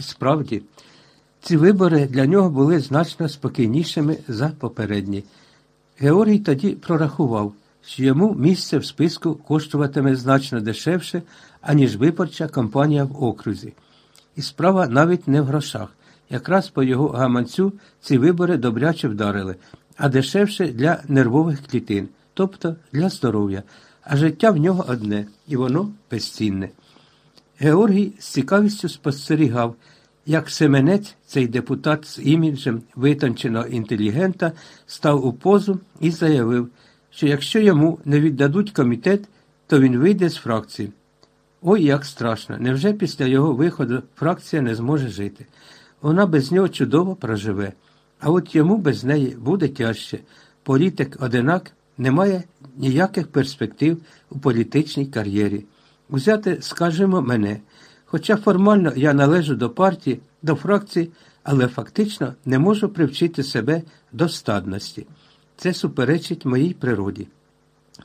І справді, ці вибори для нього були значно спокійнішими за попередні. Георгій тоді прорахував, що йому місце в списку коштуватиме значно дешевше, аніж виборча кампанія в окрузі. І справа навіть не в грошах. Якраз по його гаманцю ці вибори добряче вдарили, а дешевше для нервових клітин, тобто для здоров'я, а життя в нього одне, і воно безцінне. Георгій з цікавістю спостерігав, як Семенець, цей депутат з іміджем витонченого інтелігента, став у позу і заявив, що якщо йому не віддадуть комітет, то він вийде з фракції. Ой, як страшно! Невже після його виходу фракція не зможе жити? Вона без нього чудово проживе, а от йому без неї буде тяжче. Політик одинак не має ніяких перспектив у політичній кар'єрі. Узяти, скажімо, мене. Хоча формально я належу до партії, до фракції, але фактично не можу привчити себе до стадності. Це суперечить моїй природі.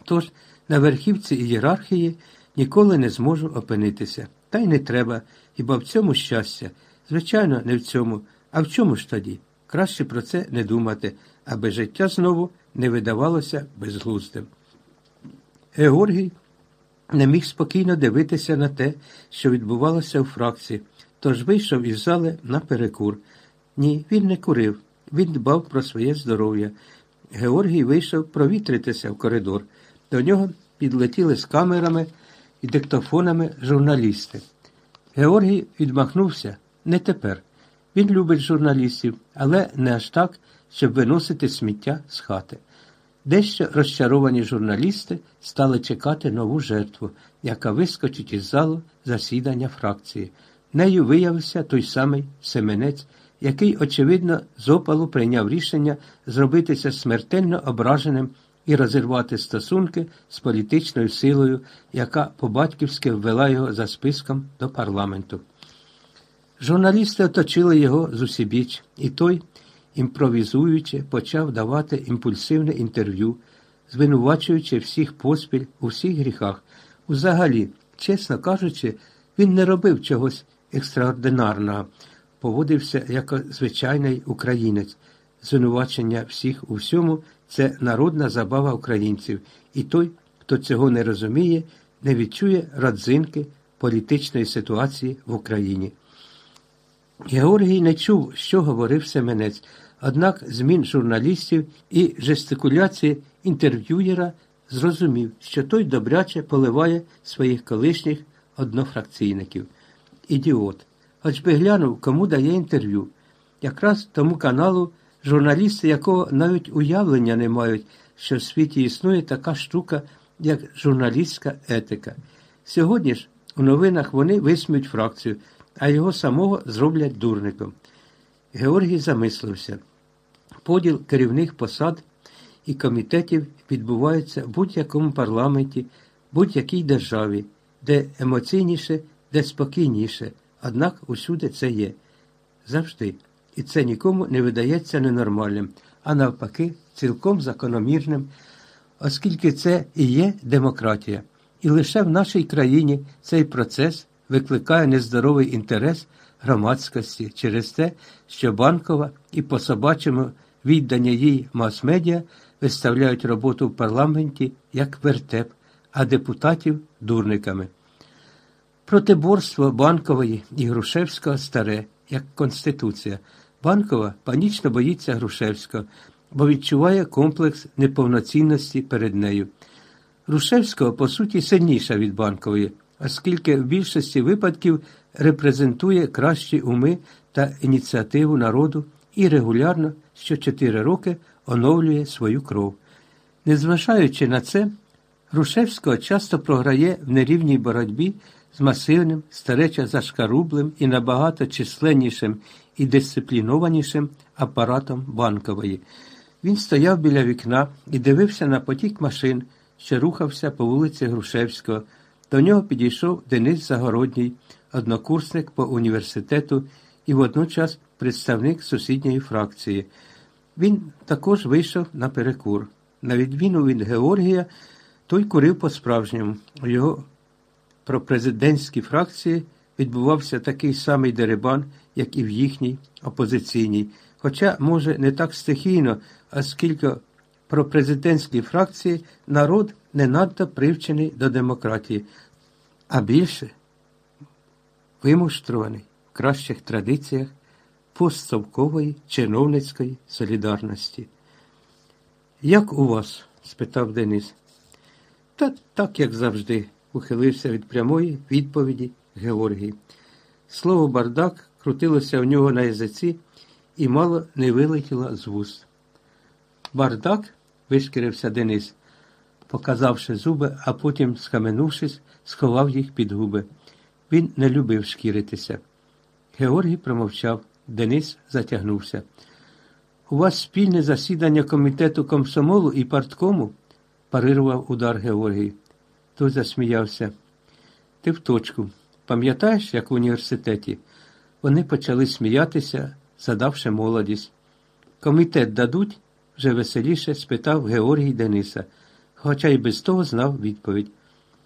Тож на верхівці ієрархії ніколи не зможу опинитися. Та й не треба, хіба в цьому щастя. Звичайно, не в цьому. А в чому ж тоді? Краще про це не думати, аби життя знову не видавалося безглуздим. Георгій не міг спокійно дивитися на те, що відбувалося у фракції, тож вийшов із зали на перекур. Ні, він не курив, він дбав про своє здоров'я. Георгій вийшов провітритися в коридор. До нього підлетіли з камерами і диктофонами журналісти. Георгій відмахнувся не тепер. Він любить журналістів, але не аж так, щоб виносити сміття з хати. Дещо розчаровані журналісти стали чекати нову жертву, яка вискочить із залу засідання фракції. Нею виявився той самий Семенець, який, очевидно, з опалу прийняв рішення зробитися смертельно ображеним і розірвати стосунки з політичною силою, яка по-батьківськи ввела його за списком до парламенту. Журналісти оточили його з усібіч, і той, імпровізуючи, почав давати імпульсивне інтерв'ю, звинувачуючи всіх поспіль у всіх гріхах. Взагалі, чесно кажучи, він не робив чогось екстраординарного, поводився як звичайний українець. Звинувачення всіх у всьому це народна забава українців, і той, хто цього не розуміє, не відчує родзинки політичної ситуації в Україні. Георгій не чув, що говорив Семенець, однак змін журналістів і жестикуляції інтерв'юєра зрозумів, що той добряче поливає своїх колишніх однофракційників. Ідіот. Хоч би глянув, кому дає інтерв'ю. Якраз тому каналу, журналісти якого навіть уявлення не мають, що в світі існує така штука, як журналістська етика. Сьогодні ж у новинах вони висміють фракцію а його самого зроблять дурником. Георгій замислився. Поділ керівних посад і комітетів відбувається в будь-якому парламенті, будь-якій державі, де емоційніше, де спокійніше, однак усюди це є. Завжди. І це нікому не видається ненормальним, а навпаки, цілком закономірним, оскільки це і є демократія. І лише в нашій країні цей процес викликає нездоровий інтерес громадськості через те, що банкова і по собачому віддання їй мас-медіа виставляють роботу в парламенті як вертеп, а депутатів дурниками. Протиборство банкової і Грушевського старе, як Конституція. Банкова панічно боїться Грушевського, бо відчуває комплекс неповноцінності перед нею. Грушевського, по суті, сильніша від банкової оскільки в більшості випадків репрезентує кращі уми та ініціативу народу і регулярно щочотири роки оновлює свою кров. Незважаючи на це, Грушевського часто програє в нерівній боротьбі з масивним, стареча зашкарублим і набагато численнішим і дисциплінованішим апаратом банкової. Він стояв біля вікна і дивився на потік машин, що рухався по вулиці Грушевського. До нього підійшов Денис Загородній, однокурсник по університету і водночас представник сусідньої фракції. Він також вийшов на перекур. На відміну від Георгія, той курив по-справжньому. У його пропрезидентській фракції відбувався такий самий деребан, як і в їхній опозиційній, хоча, може, не так стихійно, оскільки про президентські фракції народ не надто привчений до демократії, а більше вимуштрований в кращих традиціях постсовкової чиновницької солідарності. Як у вас? спитав Денис. Та так, як завжди, ухилився від прямої відповіді Георгій. Слово бардак крутилося в нього на язиці і мало не вилетіло з вуст. Бардак, вишкірився Денис, показавши зуби, а потім, схаменувшись, сховав їх під губи. Він не любив шкіритися. Георгій промовчав. Денис затягнувся. У вас спільне засідання комітету комсомолу і парткому? парирував удар Георгій. Той засміявся. Ти в точку. Пам'ятаєш, як в університеті? Вони почали сміятися, задавши молодість. Комітет дадуть? Вже веселіше спитав Георгій Дениса, хоча й без того знав відповідь.